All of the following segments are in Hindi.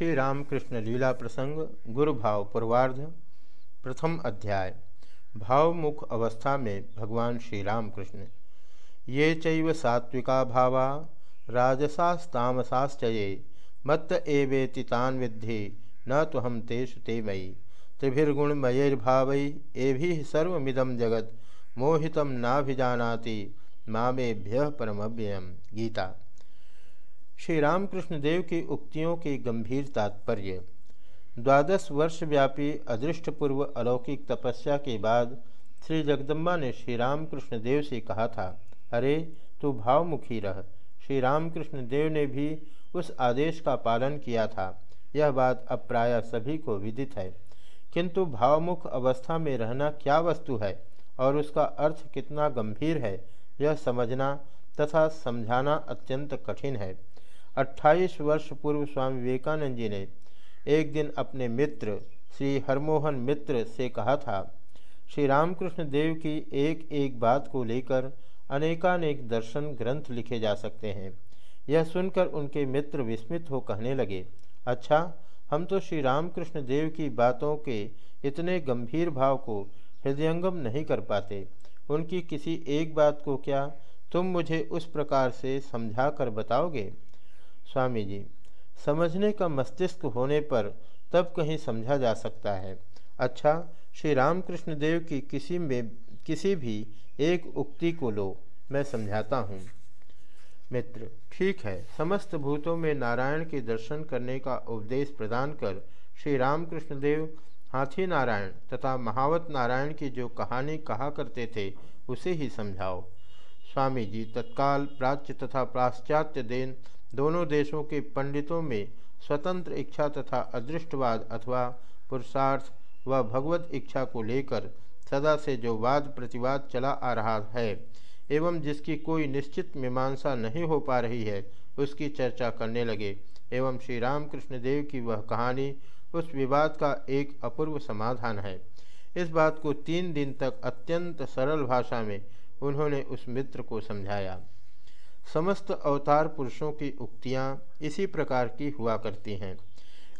श्री रामकृष्ण लीला प्रसंग, गुरु भाव पूर्वार्ध, प्रथम अध्याय। भावमुख अवस्था में भगवान श्री रामकृष्ण। ये चैव सात्विका भावा, राजसास्तामसाश्चये, मत्त एवेति तान विद्धि, न तो हम तेषु ते मयि। त्रिभिर्गुणमयैर्भावै, एभिः सर्वमिदं जगत्, मोहितं नाभिजानाति, मामेभ्य परमव्ययम। गीता। श्री रामकृष्ण देव की उक्तियों के गंभीर तात्पर्य। द्वादश वर्ष व्यापी अदृष्टपूर्व अलौकिक तपस्या के बाद श्री जगदम्बा ने श्री रामकृष्ण देव से कहा था, अरे, तू भावमुखी रह। श्री रामकृष्ण देव ने भी उस आदेश का पालन किया था। यह बात अब प्राय सभी को विदित है। किंतु भावमुख अवस्था में रहना क्या वस्तु है? और उसका अर्थ कितना गंभीर है? यह समझना तथा समझाना अत्यंत कठिन है। 28 वर्ष पूर्व स्वामी विवेकानंद जी ने एक दिन अपने मित्र, श्री हरमोहन मित्र से कहा था, श्री रामकृष्ण देव की एक एक बात को लेकर अनेकानेक दर्शन ग्रंथ लिखे जा सकते हैं। यह सुनकर उनके मित्र विस्मित हो कहने लगे अच्छा हम तो श्री रामकृष्ण देव की बातों के इतने गंभीर भाव को हृदयंगम नहीं कर पाते। उनकी किसी एक बात को क्या तुम मुझे उस प्रकार से समझा कर बताओगे? स्वामी जी, समझने का मस्तिष्क होने पर तब कहीं समझा जा सकता है। अच्छा श्री रामकृष्ण देव की किसी में, किसी भी एक उक्ति को लो, मैं समझाता हूँ। मित्र, ठीक है, समस्त भूतों में नारायण के दर्शन करने का उपदेश प्रदान कर श्री रामकृष्ण देव, हाथी नारायण तथा महावत नारायण की जो कहानी कहा करते थे, उसे ही समझाओ। स्वामी जी, तत्काल प्राच्य तथा पाश्चात्य देन दोनों देशों के पंडितों में स्वतंत्र इच्छा तथा अदृष्टवाद अथवा पुरुषार्थ व भगवत इच्छा को लेकर सदा से जो वाद प्रतिवाद चला आ रहा है एवं जिसकी कोई निश्चित मीमांसा नहीं हो पा रही है, उसकी चर्चा करने लगे। एवं श्री रामकृष्ण देव की वह कहानी उस विवाद का एक अपूर्व समाधान है। इस बात को तीन दिन तक अत्यंत सरल भाषा में उन्होंने उस मित्र को समझाया। समस्त अवतार पुरुषों की उक्तियाँ इसी प्रकार की हुआ करती हैं।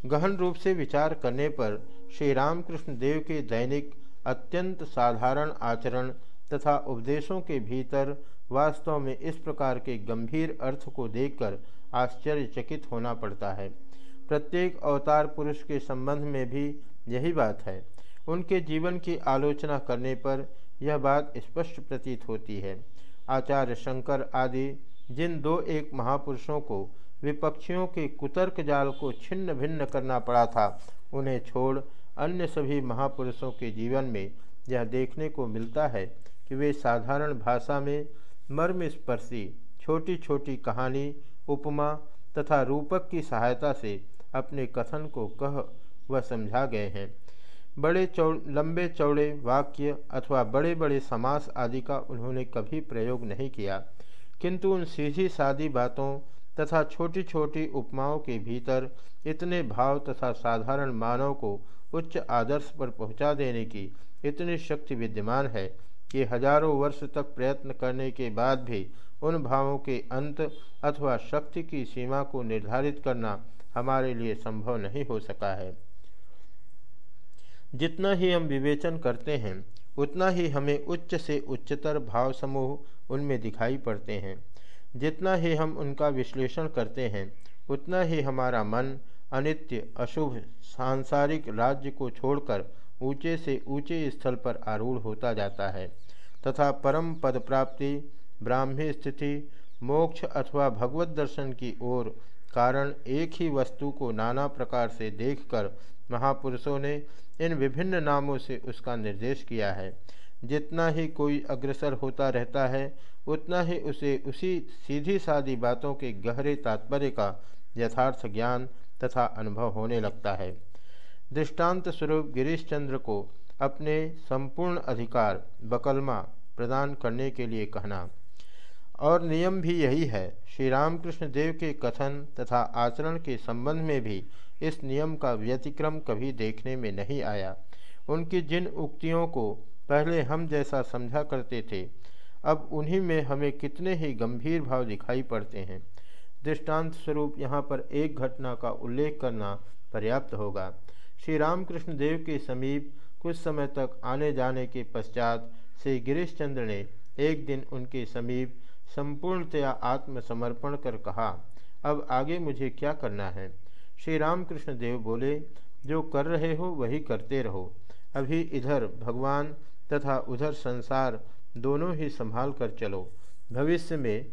गहन रूप से विचार करने पर श्री रामकृष्ण देव के दैनिक अत्यंत साधारण आचरण तथा उपदेशों के भीतर वास्तव में इस प्रकार के गंभीर अर्थ को देखकर आश्चर्यचकित होना पड़ता है। प्रत्येक अवतार पुरुष के संबंध में भी यही बात है। उनके जीवन की आलोचना करने पर यह बात स्पष्ट प्रतीत होती है। आचार्य शंकर आदि जिन दो एक महापुरुषों को विपक्षियों के कुतर्क जाल को छिन्न भिन्न करना पड़ा था, उन्हें छोड़ अन्य सभी महापुरुषों के जीवन में यह देखने को मिलता है कि वे साधारण भाषा में मर्म स्पर्शी छोटी छोटी कहानी, उपमा तथा रूपक की सहायता से अपने कथन को कह व समझा गए हैं। बड़े चौड़, लंबे चौड़े वाक्य अथवा बड़े बड़े समास आदि का उन्होंने कभी प्रयोग नहीं किया। किंतु उन सीधी सादी बातों तथा छोटी छोटी उपमाओं के भीतर इतने भाव तथा साधारण मानव को उच्च आदर्श पर पहुँचा देने की इतनी शक्ति विद्यमान है कि हज़ारों वर्ष तक प्रयत्न करने के बाद भी उन भावों के अंत अथवा शक्ति की सीमा को निर्धारित करना हमारे लिए संभव नहीं हो सका है। जितना ही हम विवेचन करते हैं उतना ही हमें उच्च से उच्चतर भाव समूह उनमें दिखाई पड़ते हैं। जितना ही हम उनका विश्लेषण करते हैं, उतना ही हमारा मन अनित्य, अशुभ, सांसारिक राज्य को छोड़कर ऊँचे से ऊँचे स्थल पर आरूढ़ होता जाता है, तथा परम पद प्राप्ति ब्राह्मी स्थिति, मोक्ष अथवा भगवत दर्शन की ओर कारण एक ही वस्तु को नाना प्रकार से देखकर महापुरुषों ने इन विभिन्न नामों से उसका निर्देश किया है। जितना ही कोई अग्रसर होता रहता है, उतना ही उसे उसी सीधी सादी बातों के गहरे तात्पर्य का यथार्थ ज्ञान तथा अनुभव होने लगता है। दृष्टांत स्वरूप गिरीश चंद्र को अपने संपूर्ण अधिकार, बकलमा प्रदान करने के लिए कहना। और नियम भी यही है श्री रामकृष्ण देव के कथन तथा आचरण के संबंध में भी इस नियम का व्यतिक्रम कभी देखने में नहीं आया। उनकी जिन उक्तियों को पहले हम जैसा समझा करते थे, अब उन्हीं में हमें कितने ही गंभीर भाव दिखाई पड़ते हैं। दृष्टांत स्वरूप यहाँ पर एक घटना का उल्लेख करना पर्याप्त होगा। श्री रामकृष्ण देव के समीप कुछ समय तक आने जाने के पश्चात श्री गिरीश चंद्र ने एक दिन उनके समीप संपूर्णतया आत्मसमर्पण कर कहा, अब आगे मुझे क्या करना है? श्री रामकृष्ण देव बोले, जो कर रहे हो, वही करते रहो। अभी इधर भगवान तथा उधर संसार दोनों ही संभाल कर चलो। भविष्य में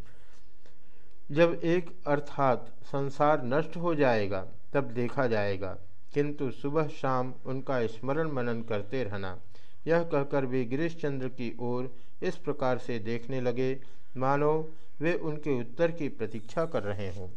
जब एक अर्थात संसार नष्ट हो जाएगा, तब देखा जाएगा। किंतु सुबह शाम उनका स्मरण मनन करते रहना। यह कहकर वे गिरीश चंद्र की ओर इस प्रकार से देखने लगे, मानो वे उनके उत्तर की प्रतीक्षा कर रहे हों।